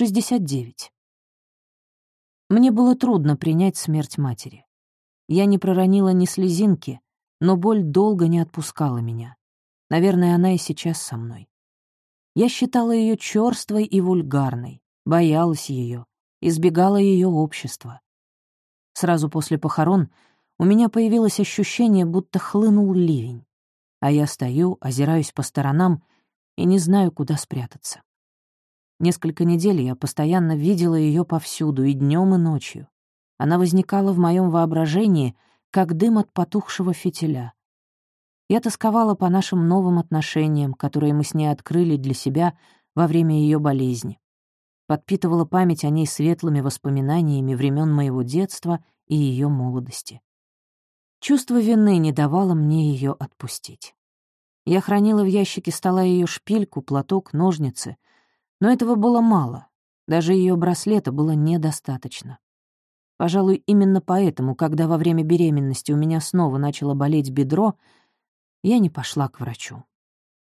69. Мне было трудно принять смерть матери. Я не проронила ни слезинки, но боль долго не отпускала меня. Наверное, она и сейчас со мной. Я считала ее черствой и вульгарной, боялась ее, избегала ее общества. Сразу после похорон у меня появилось ощущение, будто хлынул ливень, а я стою, озираюсь по сторонам и не знаю, куда спрятаться. Несколько недель я постоянно видела ее повсюду, и днем, и ночью. Она возникала в моем воображении, как дым от потухшего фитиля. Я тосковала по нашим новым отношениям, которые мы с ней открыли для себя во время ее болезни. Подпитывала память о ней светлыми воспоминаниями времен моего детства и ее молодости. Чувство вины не давало мне ее отпустить. Я хранила в ящике стола ее шпильку, платок, ножницы — но этого было мало. Даже ее браслета было недостаточно. Пожалуй, именно поэтому, когда во время беременности у меня снова начало болеть бедро, я не пошла к врачу.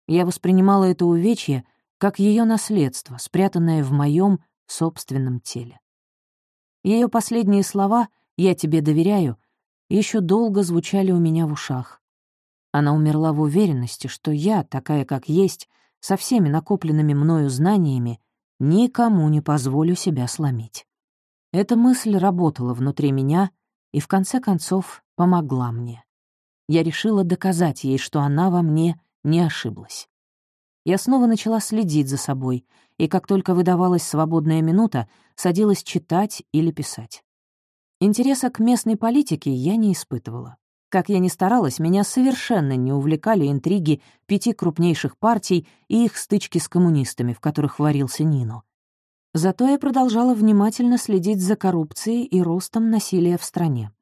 Я воспринимала это увечье как ее наследство, спрятанное в моем собственном теле. Ее последние слова «я тебе доверяю» еще долго звучали у меня в ушах. Она умерла в уверенности, что я, такая как есть, со всеми накопленными мною знаниями, никому не позволю себя сломить. Эта мысль работала внутри меня и, в конце концов, помогла мне. Я решила доказать ей, что она во мне не ошиблась. Я снова начала следить за собой, и как только выдавалась свободная минута, садилась читать или писать. Интереса к местной политике я не испытывала. Как я ни старалась, меня совершенно не увлекали интриги пяти крупнейших партий и их стычки с коммунистами, в которых варился Нино. Зато я продолжала внимательно следить за коррупцией и ростом насилия в стране.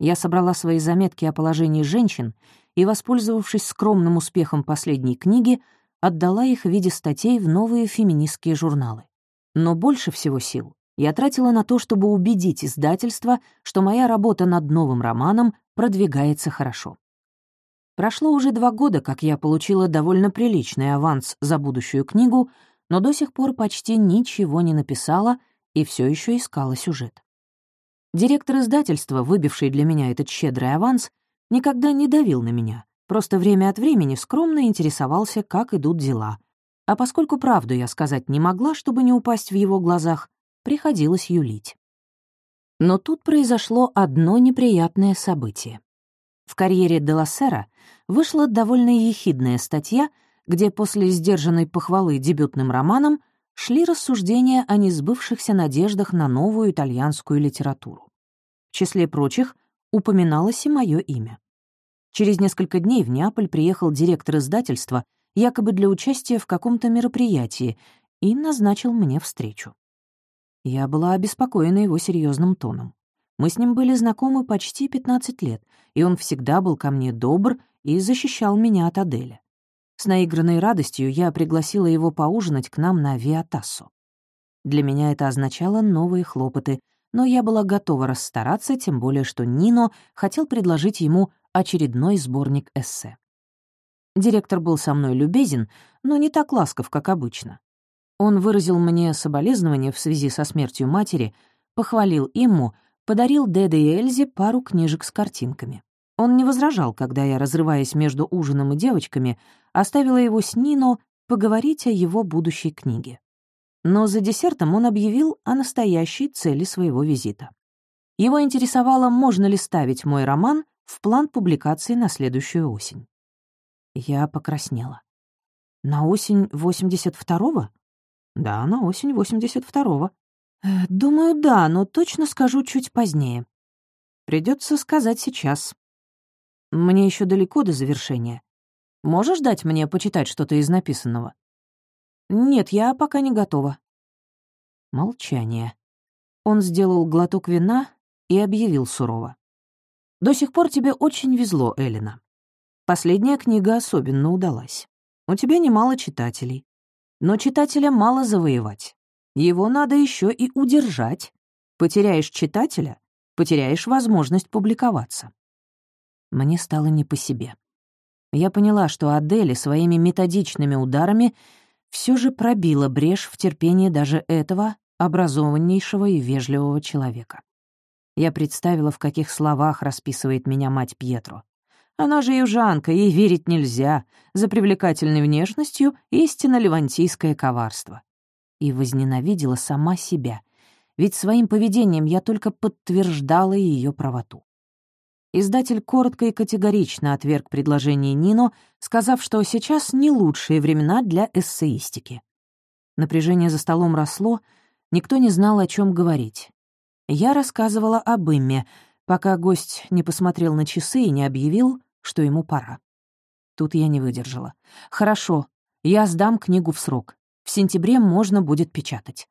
Я собрала свои заметки о положении женщин и, воспользовавшись скромным успехом последней книги, отдала их в виде статей в новые феминистские журналы. Но больше всего сил я тратила на то, чтобы убедить издательство, что моя работа над новым романом продвигается хорошо. Прошло уже два года, как я получила довольно приличный аванс за будущую книгу, но до сих пор почти ничего не написала и все еще искала сюжет. Директор издательства, выбивший для меня этот щедрый аванс, никогда не давил на меня, просто время от времени скромно интересовался, как идут дела. А поскольку правду я сказать не могла, чтобы не упасть в его глазах, приходилось юлить. Но тут произошло одно неприятное событие. В карьере Делассера вышла довольно ехидная статья, где после сдержанной похвалы дебютным романом шли рассуждения о несбывшихся надеждах на новую итальянскую литературу. В числе прочих упоминалось и мое имя. Через несколько дней в Неаполь приехал директор издательства, якобы для участия в каком-то мероприятии, и назначил мне встречу. Я была обеспокоена его серьезным тоном. Мы с ним были знакомы почти 15 лет, и он всегда был ко мне добр и защищал меня от Аделя. С наигранной радостью я пригласила его поужинать к нам на Виатассо. Для меня это означало новые хлопоты, но я была готова расстараться, тем более что Нино хотел предложить ему очередной сборник эссе. Директор был со мной любезен, но не так ласков, как обычно. Он выразил мне соболезнования в связи со смертью матери, похвалил Имму, подарил Деде и Эльзе пару книжек с картинками. Он не возражал, когда я, разрываясь между ужином и девочками, оставила его с Нино поговорить о его будущей книге. Но за десертом он объявил о настоящей цели своего визита. Его интересовало, можно ли ставить мой роман в план публикации на следующую осень. Я покраснела. На осень 82-го? Да, на осень 82-го. Э, думаю, да, но точно скажу чуть позднее. Придется сказать сейчас. Мне еще далеко до завершения. Можешь дать мне почитать что-то из написанного? Нет, я пока не готова. Молчание. Он сделал глоток вина и объявил сурово. До сих пор тебе очень везло, Элина. Последняя книга особенно удалась. У тебя немало читателей. Но читателя мало завоевать. Его надо еще и удержать. Потеряешь читателя — потеряешь возможность публиковаться. Мне стало не по себе. Я поняла, что Адели своими методичными ударами все же пробила брешь в терпении даже этого образованнейшего и вежливого человека. Я представила, в каких словах расписывает меня мать Пьетро. Она же южанка, ей верить нельзя. За привлекательной внешностью истинно левантийское коварство. И возненавидела сама себя, ведь своим поведением я только подтверждала ее правоту. Издатель коротко и категорично отверг предложение Нино, сказав, что сейчас не лучшие времена для эссеистики. Напряжение за столом росло, никто не знал, о чем говорить. Я рассказывала об Имме, пока гость не посмотрел на часы и не объявил, что ему пора. Тут я не выдержала. «Хорошо, я сдам книгу в срок. В сентябре можно будет печатать.